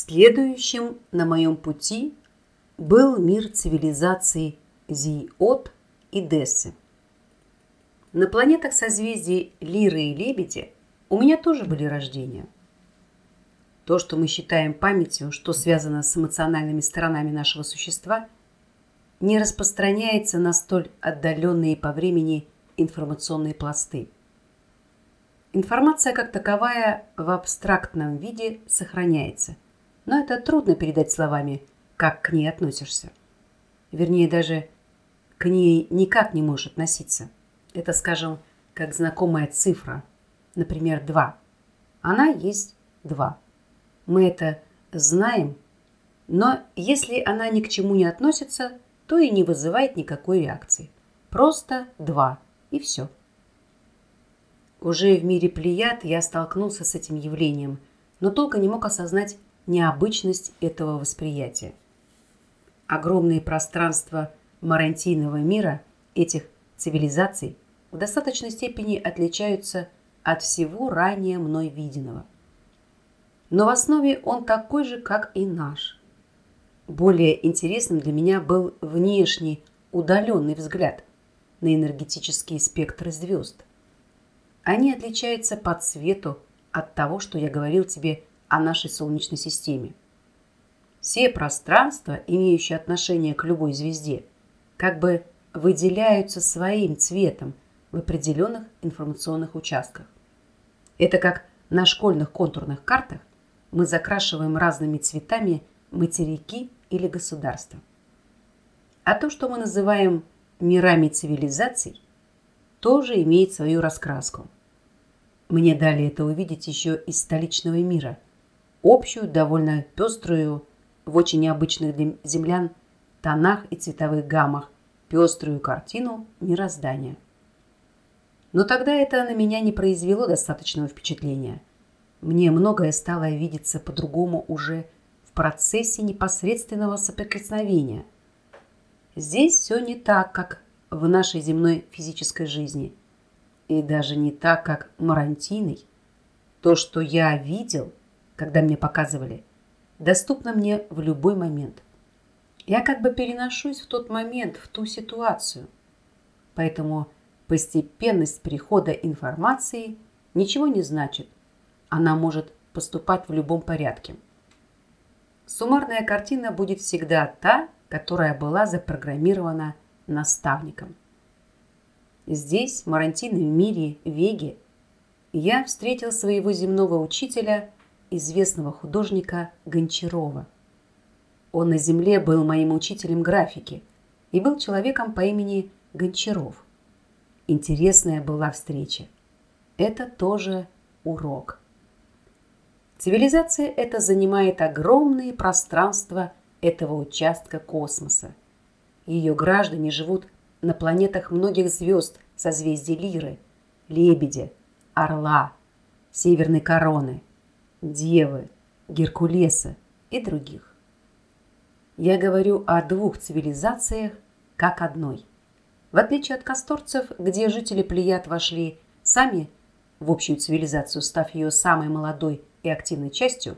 Следующим на моем пути был мир цивилизаций Зиот и Дессы. На планетах созвездий Лиры и Лебеди у меня тоже были рождения. То, что мы считаем памятью, что связано с эмоциональными сторонами нашего существа, не распространяется на столь отдаленные по времени информационные пласты. Информация как таковая в абстрактном виде сохраняется – но это трудно передать словами, как к ней относишься. Вернее, даже к ней никак не можешь относиться. Это, скажем, как знакомая цифра, например, 2. Она есть 2. Мы это знаем, но если она ни к чему не относится, то и не вызывает никакой реакции. Просто 2 и все. Уже в мире плеяд я столкнулся с этим явлением, но толком не мог осознать, необычность этого восприятия. Огромные пространства марантийного мира этих цивилизаций в достаточной степени отличаются от всего ранее мной виденного. Но в основе он такой же, как и наш. Более интересным для меня был внешний, удаленный взгляд на энергетические спектры звезд. Они отличаются по цвету от того, что я говорил тебе о нашей Солнечной системе. Все пространства, имеющие отношение к любой звезде, как бы выделяются своим цветом в определенных информационных участках. Это как на школьных контурных картах мы закрашиваем разными цветами материки или государства. А то, что мы называем мирами цивилизаций, тоже имеет свою раскраску. Мне дали это увидеть еще из столичного мира – общую, довольно пеструю, в очень необычных для землян тонах и цветовых гаммах, пеструю картину мироздания. Но тогда это на меня не произвело достаточного впечатления. Мне многое стало видеться по-другому уже в процессе непосредственного соприкосновения. Здесь все не так, как в нашей земной физической жизни. И даже не так, как Марантиной. То, что я видел, когда мне показывали, доступна мне в любой момент. Я как бы переношусь в тот момент, в ту ситуацию. Поэтому постепенность прихода информации ничего не значит. Она может поступать в любом порядке. Суммарная картина будет всегда та, которая была запрограммирована наставником. Здесь, в Марантином мире, Веге, я встретил своего земного учителя известного художника Гончарова. Он на земле был моим учителем графики и был человеком по имени Гончаров. Интересная была встреча. Это тоже урок. Цивилизация эта занимает огромные пространства этого участка космоса. Ее граждане живут на планетах многих звезд созвездий Лиры, Лебедя, Орла, Северной Короны – Девы, Геркулеса и других. Я говорю о двух цивилизациях как одной. В отличие от касторцев, где жители Плеяд вошли сами в общую цивилизацию, став ее самой молодой и активной частью,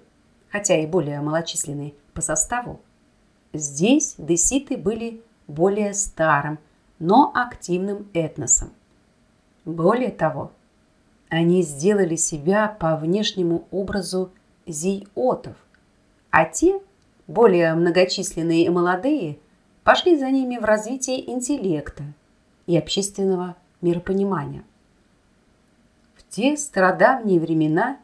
хотя и более малочисленной по составу, здесь деситы были более старым, но активным этносом. Более того, они сделали себя по внешнему образу зиотов, а те, более многочисленные и молодые, пошли за ними в развитие интеллекта и общественного миропонимания. В те стародавние времена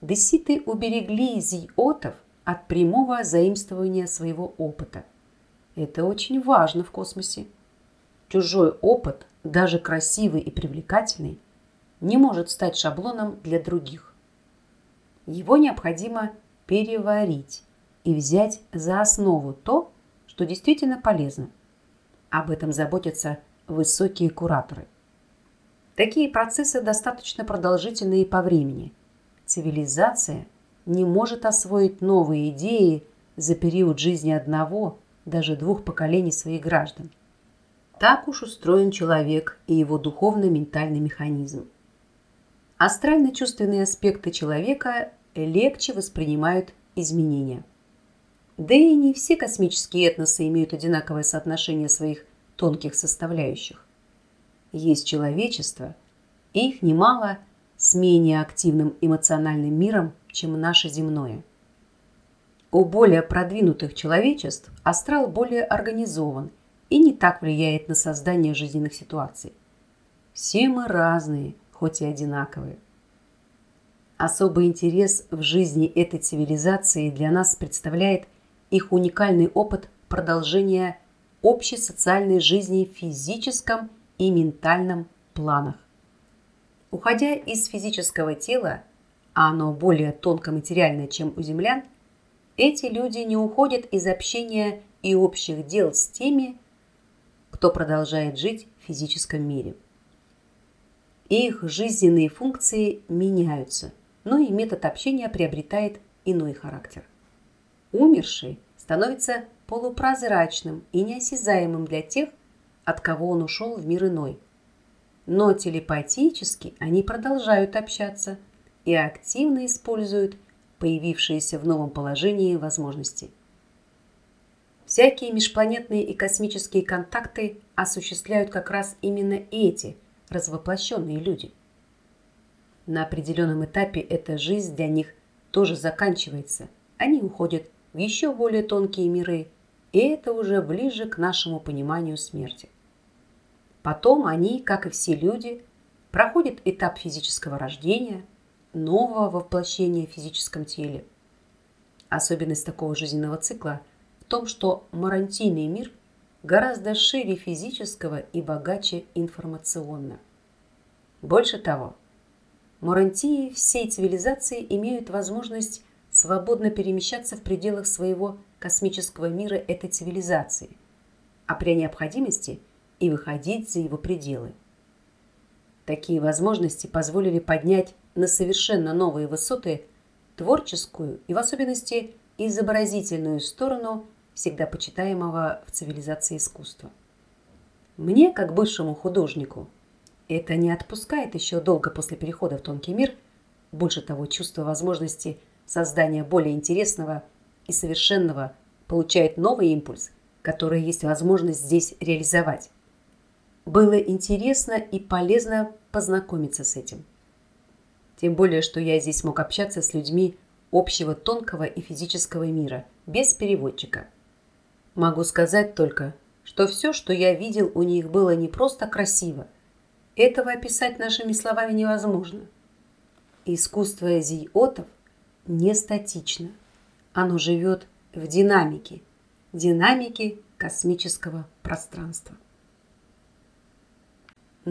деситы уберегли зиотов от прямого заимствования своего опыта. Это очень важно в космосе. Чужой опыт, даже красивый и привлекательный – не может стать шаблоном для других. Его необходимо переварить и взять за основу то, что действительно полезно. Об этом заботятся высокие кураторы. Такие процессы достаточно продолжительные по времени. Цивилизация не может освоить новые идеи за период жизни одного, даже двух поколений своих граждан. Так уж устроен человек и его духовно-ментальный механизм. Астрально-чувственные аспекты человека легче воспринимают изменения. Да и не все космические этносы имеют одинаковое соотношение своих тонких составляющих. Есть человечество, и их немало с менее активным эмоциональным миром, чем наше земное. У более продвинутых человечеств астрал более организован и не так влияет на создание жизненных ситуаций. Все мы разные, хоть и одинаковые. Особый интерес в жизни этой цивилизации для нас представляет их уникальный опыт продолжения общей социальной жизни в физическом и ментальном планах. Уходя из физического тела, а оно более тонко-материальное, чем у землян, эти люди не уходят из общения и общих дел с теми, кто продолжает жить в физическом мире. Их жизненные функции меняются, но и метод общения приобретает иной характер. Умерший становится полупрозрачным и неосязаемым для тех, от кого он ушел в мир иной. Но телепатически они продолжают общаться и активно используют появившиеся в новом положении возможности. Всякие межпланетные и космические контакты осуществляют как раз именно эти развоплощенные люди. На определенном этапе эта жизнь для них тоже заканчивается. Они уходят в еще более тонкие миры, и это уже ближе к нашему пониманию смерти. Потом они, как и все люди, проходят этап физического рождения, нового воплощения в физическом теле. Особенность такого жизненного цикла в том, что марантийный мир гораздо шире физического и богаче информационно. Больше того, Марантии всей цивилизации имеют возможность свободно перемещаться в пределах своего космического мира этой цивилизации, а при необходимости и выходить за его пределы. Такие возможности позволили поднять на совершенно новые высоты творческую и в особенности изобразительную сторону всегда почитаемого в цивилизации искусства. Мне, как бывшему художнику, это не отпускает еще долго после перехода в тонкий мир, больше того, чувство возможности создания более интересного и совершенного получает новый импульс, который есть возможность здесь реализовать. Было интересно и полезно познакомиться с этим. Тем более, что я здесь мог общаться с людьми общего тонкого и физического мира, без переводчика. Могу сказать только, что все, что я видел у них, было не просто красиво. Этого описать нашими словами невозможно. Искусство зиотов не статично. Оно живет в динамике, динамике космического пространства.